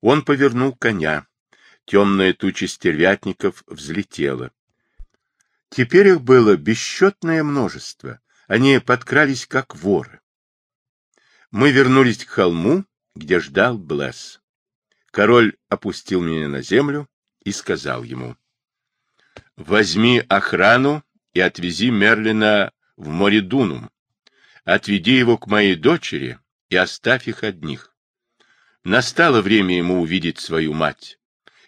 Он повернул коня. Темная туча стервятников взлетела. Теперь их было бесчетное множество. Они подкрались, как воры. Мы вернулись к холму, где ждал Блесс. Король опустил меня на землю и сказал ему, «Возьми охрану и отвези Мерлина в море Дунум. Отведи его к моей дочери и оставь их одних. Настало время ему увидеть свою мать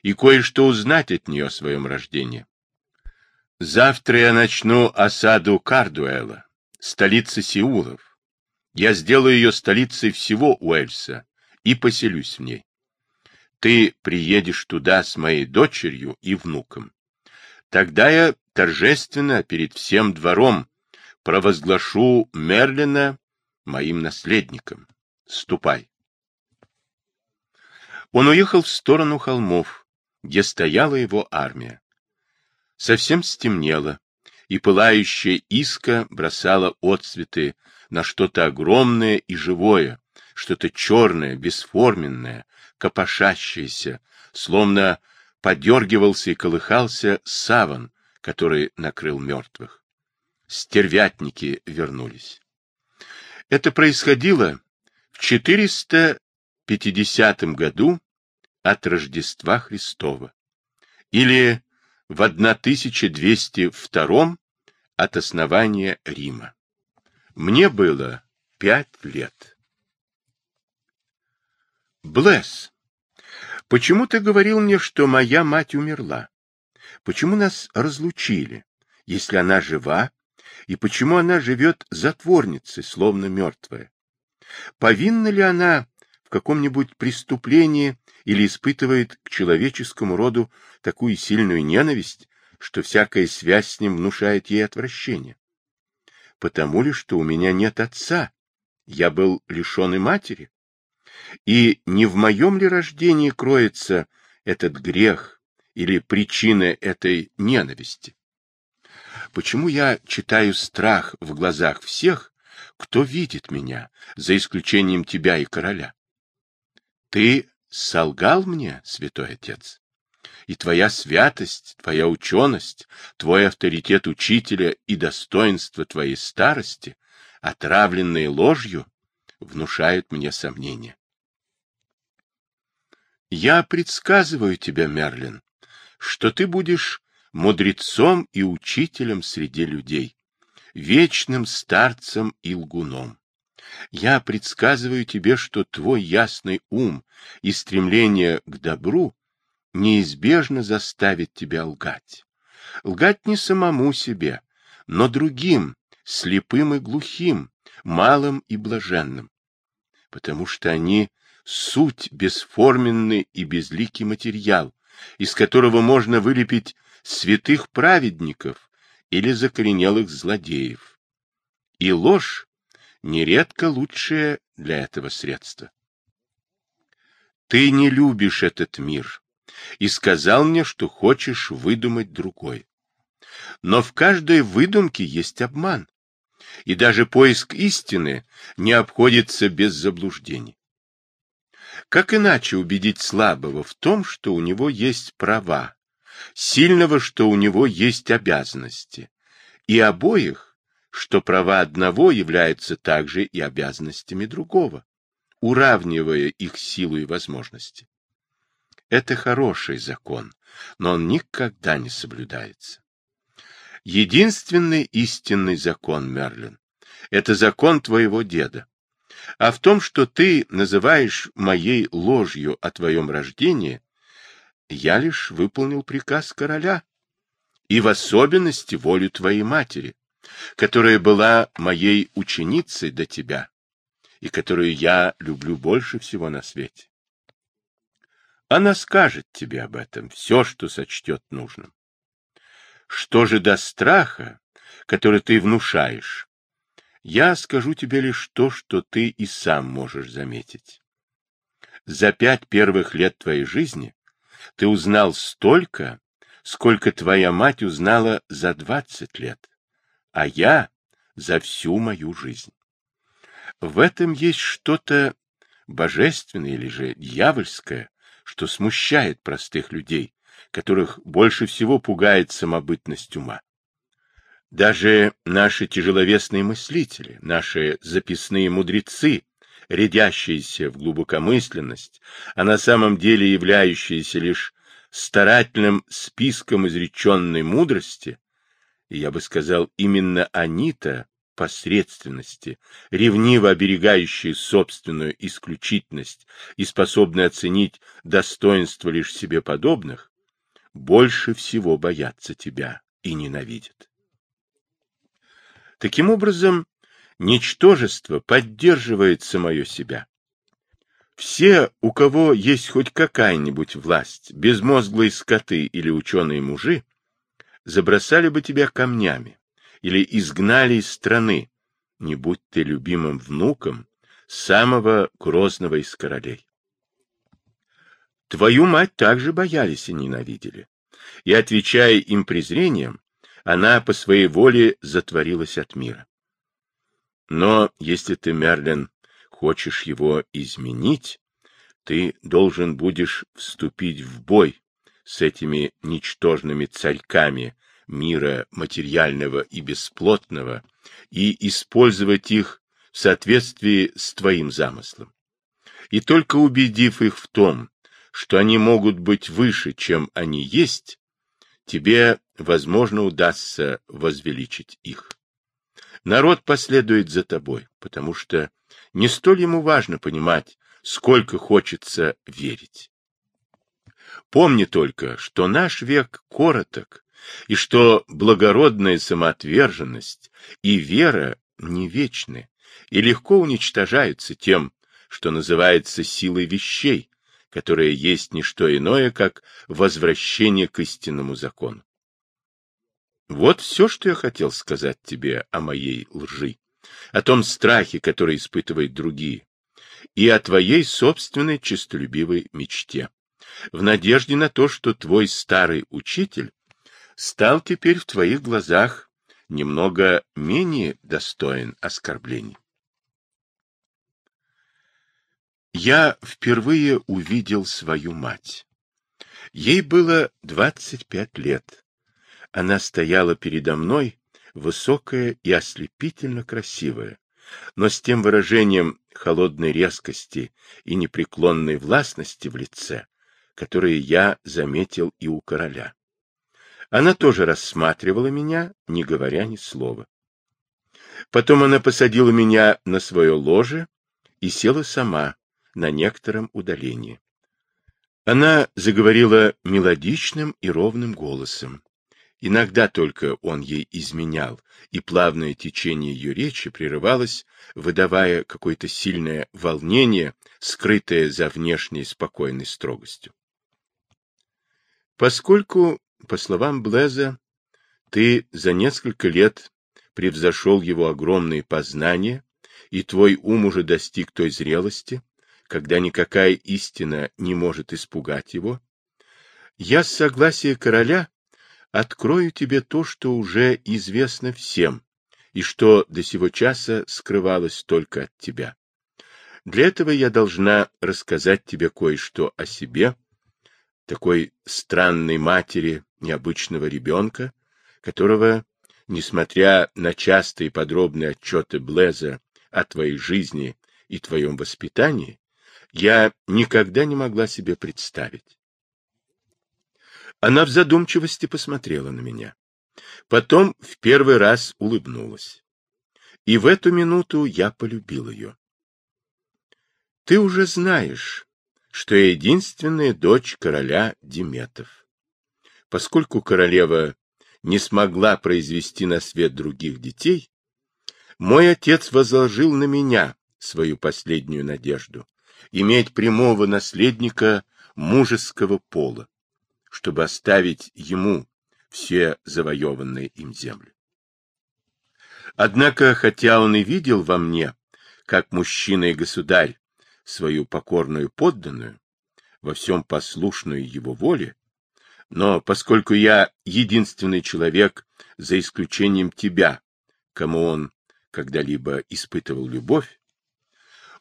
и кое-что узнать от нее о своем рождении. Завтра я начну осаду Кардуэла, столицы Сеулов. Я сделаю ее столицей всего Уэльса и поселюсь в ней. Ты приедешь туда с моей дочерью и внуком. Тогда я торжественно перед всем двором провозглашу Мерлина моим наследником. Ступай. Он уехал в сторону холмов, где стояла его армия. Совсем стемнело, и пылающая иска бросала отцветы на что-то огромное и живое, что-то черное, бесформенное, копошащееся, словно подергивался и колыхался саван, который накрыл мертвых. Стервятники вернулись. Это происходило в 450 году от Рождества Христова или в 1202 от основания Рима. Мне было пять лет. Блесс, почему ты говорил мне, что моя мать умерла? Почему нас разлучили, если она жива, и почему она живет затворницей, словно мертвая? Повинна ли она каком-нибудь преступлении или испытывает к человеческому роду такую сильную ненависть, что всякая связь с ним внушает ей отвращение? Потому ли, что у меня нет отца? Я был лишен и матери? И не в моем ли рождении кроется этот грех или причина этой ненависти? Почему я читаю страх в глазах всех, кто видит меня, за исключением тебя и короля? Ты солгал мне, святой отец, и твоя святость, твоя ученость, твой авторитет учителя и достоинство твоей старости, отравленные ложью, внушают мне сомнения. Я предсказываю тебе, Мерлин, что ты будешь мудрецом и учителем среди людей, вечным старцем и лгуном. Я предсказываю тебе, что твой ясный ум и стремление к добру неизбежно заставит тебя лгать. Лгать не самому себе, но другим, слепым и глухим, малым и блаженным, потому что они суть бесформенный и безликий материал, из которого можно вылепить святых праведников или закоренелых злодеев. И ложь нередко лучшее для этого средство. Ты не любишь этот мир и сказал мне, что хочешь выдумать другой. Но в каждой выдумке есть обман, и даже поиск истины не обходится без заблуждений. Как иначе убедить слабого в том, что у него есть права, сильного, что у него есть обязанности, и обоих, что права одного являются также и обязанностями другого, уравнивая их силу и возможности. Это хороший закон, но он никогда не соблюдается. Единственный истинный закон, Мерлин, это закон твоего деда. А в том, что ты называешь моей ложью о твоем рождении, я лишь выполнил приказ короля, и в особенности волю твоей матери, которая была моей ученицей до тебя, и которую я люблю больше всего на свете. Она скажет тебе об этом все, что сочтет нужным. Что же до страха, который ты внушаешь, я скажу тебе лишь то, что ты и сам можешь заметить. За пять первых лет твоей жизни ты узнал столько, сколько твоя мать узнала за двадцать лет, а я за всю мою жизнь. В этом есть что-то божественное или же дьявольское, что смущает простых людей, которых больше всего пугает самобытность ума. Даже наши тяжеловесные мыслители, наши записные мудрецы, рядящиеся в глубокомысленность, а на самом деле являющиеся лишь старательным списком изреченной мудрости, и я бы сказал, именно они-то посредственности, ревниво оберегающие собственную исключительность и способные оценить достоинство лишь себе подобных, больше всего боятся тебя и ненавидят. Таким образом, ничтожество поддерживает самое себя. Все, у кого есть хоть какая-нибудь власть, безмозглые скоты или ученые-мужи, забросали бы тебя камнями или изгнали из страны, не будь ты любимым внуком самого грозного из королей. Твою мать также боялись и ненавидели, и, отвечая им презрением, она по своей воле затворилась от мира. Но если ты, Мерлин, хочешь его изменить, ты должен будешь вступить в бой с этими ничтожными царьками мира материального и бесплотного и использовать их в соответствии с твоим замыслом. И только убедив их в том, что они могут быть выше, чем они есть, тебе, возможно, удастся возвеличить их. Народ последует за тобой, потому что не столь ему важно понимать, сколько хочется верить. Помни только, что наш век короток, и что благородная самоотверженность и вера не вечны и легко уничтожаются тем, что называется силой вещей, которая есть не что иное, как возвращение к истинному закону. Вот все, что я хотел сказать тебе о моей лжи, о том страхе, который испытывают другие, и о твоей собственной честолюбивой мечте, в надежде на то, что твой старый учитель стал теперь в твоих глазах немного менее достоин оскорблений. Я впервые увидел свою мать. Ей было двадцать пять лет. Она стояла передо мной, высокая и ослепительно красивая, но с тем выражением холодной резкости и непреклонной властности в лице, которое я заметил и у короля. Она тоже рассматривала меня, не говоря ни слова. Потом она посадила меня на свое ложе и села сама на некотором удалении. Она заговорила мелодичным и ровным голосом. Иногда только он ей изменял, и плавное течение ее речи прерывалось, выдавая какое-то сильное волнение, скрытое за внешней спокойной строгостью. Поскольку по словам Блеза, ты за несколько лет превзошел его огромные познания, и твой ум уже достиг той зрелости, когда никакая истина не может испугать его. Я с согласия короля открою тебе то, что уже известно всем, и что до сего часа скрывалось только от тебя. Для этого я должна рассказать тебе кое-что о себе, такой странной матери необычного ребенка, которого, несмотря на частые подробные отчеты Блеза о твоей жизни и твоем воспитании, я никогда не могла себе представить. Она в задумчивости посмотрела на меня. Потом в первый раз улыбнулась. И в эту минуту я полюбил ее. Ты уже знаешь, что я единственная дочь короля Диметов. Поскольку королева не смогла произвести на свет других детей, мой отец возложил на меня свою последнюю надежду — иметь прямого наследника мужеского пола, чтобы оставить ему все завоеванные им земли. Однако, хотя он и видел во мне, как мужчина и государь, свою покорную подданную, во всем послушную его воле, но поскольку я единственный человек, за исключением тебя, кому он когда-либо испытывал любовь,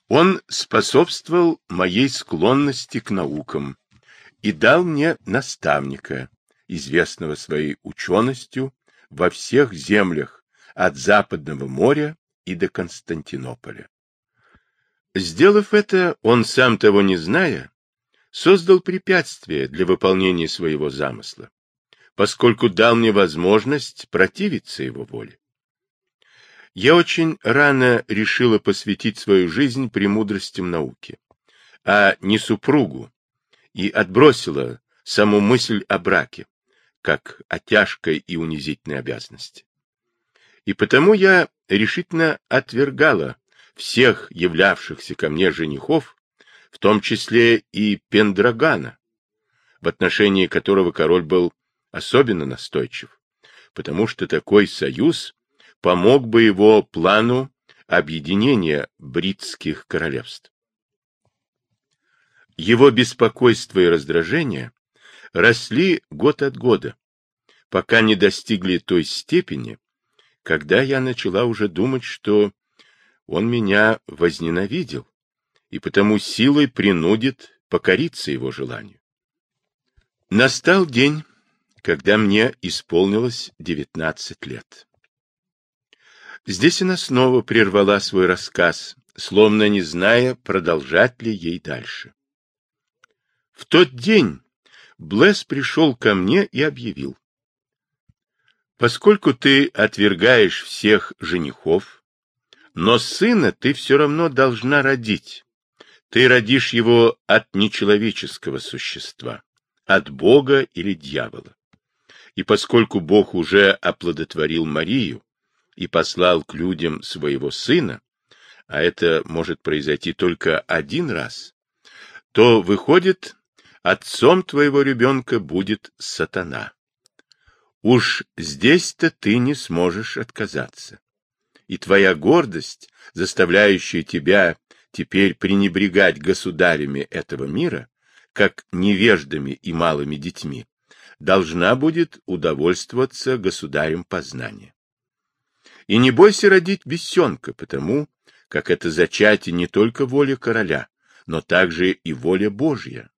он способствовал моей склонности к наукам, и дал мне наставника, известного своей ученостью во всех землях от Западного моря и до Константинополя. Сделав это, он, сам того не зная, создал препятствие для выполнения своего замысла, поскольку дал мне возможность противиться его воле. Я очень рано решила посвятить свою жизнь премудростям науки, а не супругу, и отбросила саму мысль о браке, как о тяжкой и унизительной обязанности. И потому я решительно отвергала всех являвшихся ко мне женихов, в том числе и Пендрагана, в отношении которого король был особенно настойчив, потому что такой союз помог бы его плану объединения бритских королевств. Его беспокойство и раздражение росли год от года, пока не достигли той степени, когда я начала уже думать, что он меня возненавидел и потому силой принудит покориться его желанию. Настал день, когда мне исполнилось девятнадцать лет. Здесь она снова прервала свой рассказ, словно не зная, продолжать ли ей дальше. В тот день Блесс пришел ко мне и объявил. Поскольку ты отвергаешь всех женихов, но сына ты все равно должна родить. Ты родишь его от нечеловеческого существа, от Бога или дьявола. И поскольку Бог уже оплодотворил Марию и послал к людям своего сына, а это может произойти только один раз, то, выходит, отцом твоего ребенка будет сатана. Уж здесь-то ты не сможешь отказаться. И твоя гордость, заставляющая тебя теперь пренебрегать государями этого мира, как невеждами и малыми детьми, должна будет удовольствоваться государем познания. И не бойся родить бесенка, потому как это зачатие не только воля короля, но также и воля Божья,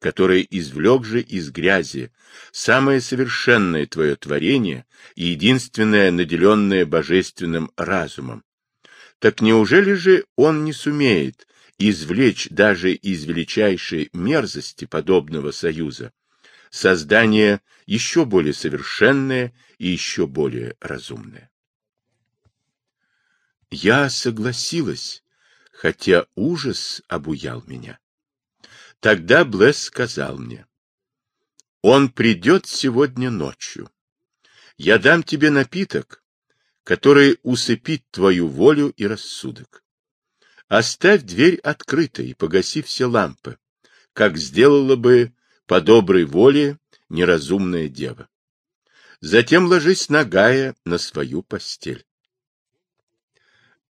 который извлек же из грязи самое совершенное твое творение и единственное, наделенное божественным разумом. Так неужели же он не сумеет извлечь даже из величайшей мерзости подобного союза создание еще более совершенное и еще более разумное? Я согласилась, хотя ужас обуял меня. Тогда Блесс сказал мне, «Он придет сегодня ночью. Я дам тебе напиток, который усыпит твою волю и рассудок. Оставь дверь открытой и погаси все лампы, как сделала бы по доброй воле неразумная дева. Затем ложись нагая на свою постель.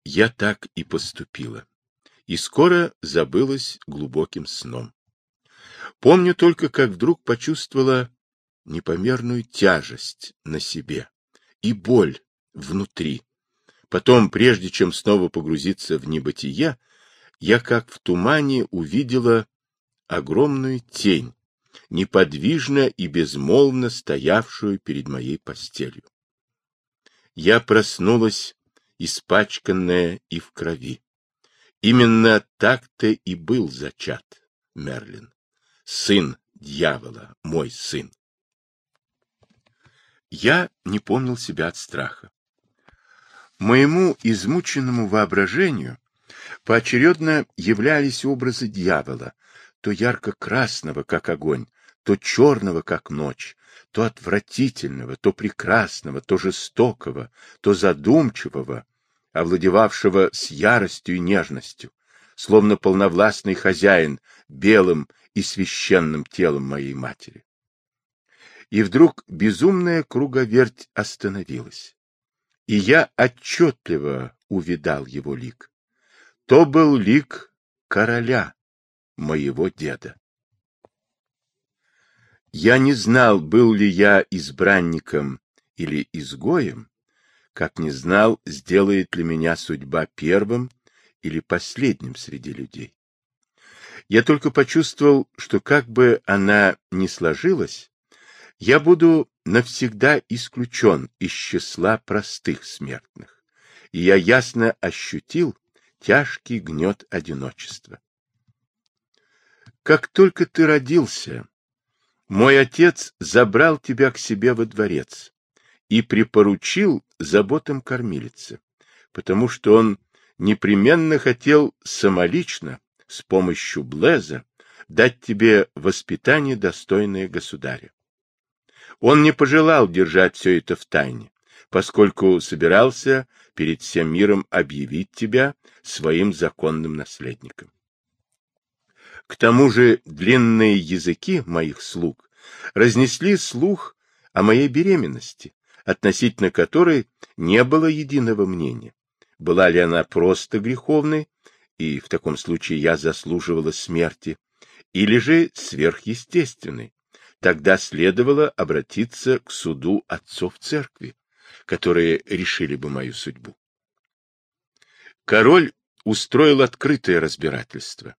Я так и поступила, и скоро забылась глубоким сном. Помню только, как вдруг почувствовала непомерную тяжесть на себе и боль внутри. Потом, прежде чем снова погрузиться в небытие, я как в тумане увидела огромную тень, неподвижно и безмолвно стоявшую перед моей постелью. Я проснулась, испачканная и в крови. Именно так-то и был зачат Мерлин сын дьявола, мой сын. Я не помнил себя от страха. Моему измученному воображению поочередно являлись образы дьявола, то ярко-красного, как огонь, то черного, как ночь, то отвратительного, то прекрасного, то жестокого, то задумчивого, овладевавшего с яростью и нежностью, словно полновластный хозяин белым и священным телом моей матери. И вдруг безумная круговерть остановилась, и я отчетливо увидал его лик. То был лик короля, моего деда. Я не знал, был ли я избранником или изгоем, как не знал, сделает ли меня судьба первым или последним среди людей. Я только почувствовал, что как бы она ни сложилась, я буду навсегда исключен из числа простых смертных, и я ясно ощутил тяжкий гнет одиночества. Как только ты родился, мой отец забрал тебя к себе во дворец и припоручил заботам кормилицы, потому что он непременно хотел самолично с помощью Блеза дать тебе воспитание, достойное государя. Он не пожелал держать все это в тайне, поскольку собирался перед всем миром объявить тебя своим законным наследником. К тому же длинные языки моих слуг разнесли слух о моей беременности, относительно которой не было единого мнения. Была ли она просто греховной и в таком случае я заслуживала смерти, или же сверхъестественной. Тогда следовало обратиться к суду отцов церкви, которые решили бы мою судьбу. Король устроил открытое разбирательство.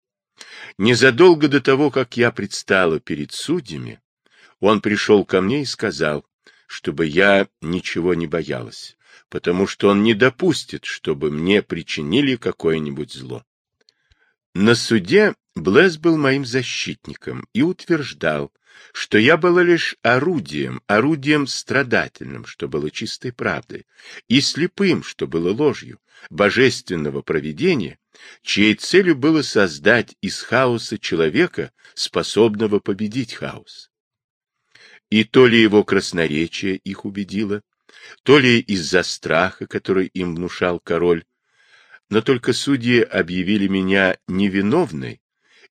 Незадолго до того, как я предстала перед судьями, он пришел ко мне и сказал, чтобы я ничего не боялась, потому что он не допустит, чтобы мне причинили какое-нибудь зло. На суде Блэс был моим защитником и утверждал, что я была лишь орудием, орудием страдательным, что было чистой правдой, и слепым, что было ложью, божественного провидения, чьей целью было создать из хаоса человека, способного победить хаос. И то ли его красноречие их убедило, то ли из-за страха, который им внушал король, но только судьи объявили меня невиновной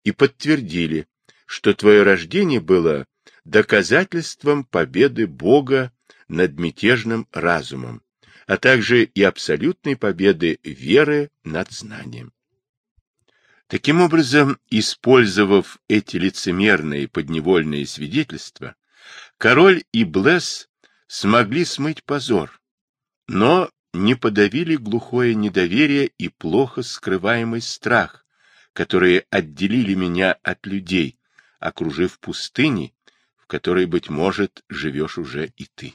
и подтвердили, что твое рождение было доказательством победы Бога над мятежным разумом, а также и абсолютной победы веры над знанием. Таким образом, использовав эти лицемерные подневольные свидетельства, король и Блесс смогли смыть позор, но не подавили глухое недоверие и плохо скрываемый страх, которые отделили меня от людей, окружив пустыни, в которой, быть может, живешь уже и ты.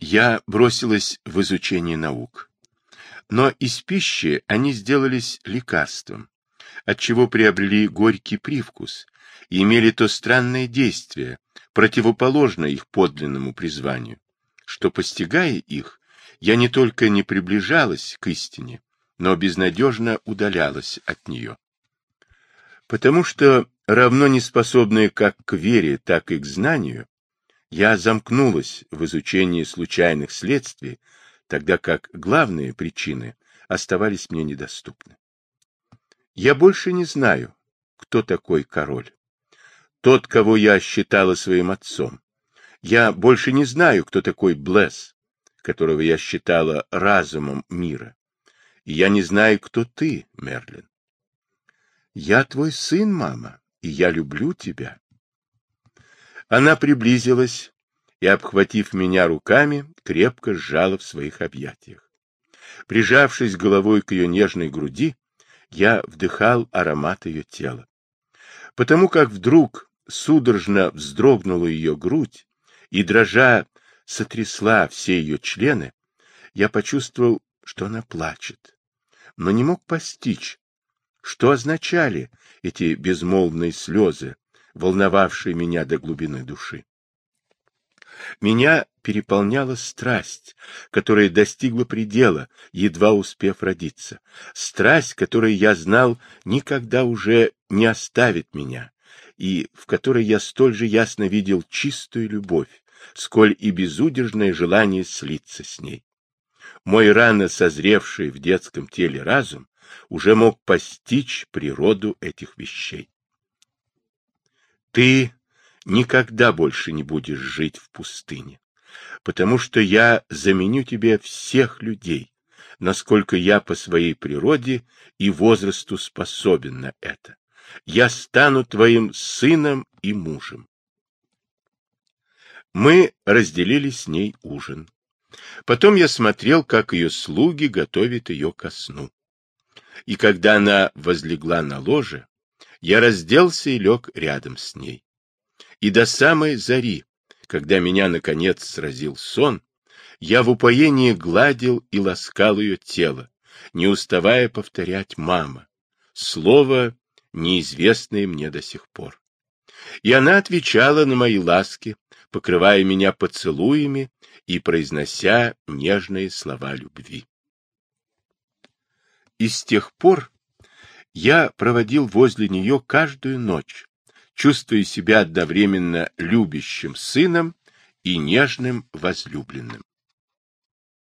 Я бросилась в изучение наук. Но из пищи они сделались лекарством, отчего приобрели горький привкус и имели то странное действие, противоположное их подлинному призванию, что, постигая их, я не только не приближалась к истине, но безнадежно удалялась от нее. Потому что, равно неспособная как к вере, так и к знанию, я замкнулась в изучении случайных следствий, тогда как главные причины оставались мне недоступны. Я больше не знаю, кто такой король. Тот, кого я считала своим отцом. Я больше не знаю, кто такой Блесс которого я считала разумом мира. И я не знаю, кто ты, Мерлин. Я твой сын, мама, и я люблю тебя. Она приблизилась и, обхватив меня руками, крепко сжала в своих объятиях. Прижавшись головой к ее нежной груди, я вдыхал аромат ее тела. Потому как вдруг судорожно вздрогнула ее грудь, и, дрожа сотрясла все ее члены, я почувствовал, что она плачет, но не мог постичь, что означали эти безмолвные слезы, волновавшие меня до глубины души. Меня переполняла страсть, которая достигла предела, едва успев родиться. Страсть, которой я знал, никогда уже не оставит меня, и в которой я столь же ясно видел чистую любовь, сколь и безудержное желание слиться с ней. Мой рано созревший в детском теле разум уже мог постичь природу этих вещей. Ты никогда больше не будешь жить в пустыне, потому что я заменю тебе всех людей, насколько я по своей природе и возрасту способен на это. Я стану твоим сыном и мужем. Мы разделили с ней ужин. Потом я смотрел, как ее слуги готовят ее ко сну. И когда она возлегла на ложе, Я разделся и лег рядом с ней. И до самой зари, когда меня, наконец, сразил сон, я в упоении гладил и ласкал ее тело, не уставая повторять «мама», слово, неизвестное мне до сих пор. И она отвечала на мои ласки, покрывая меня поцелуями и произнося нежные слова любви. И с тех пор я проводил возле нее каждую ночь, чувствуя себя одновременно любящим сыном и нежным возлюбленным.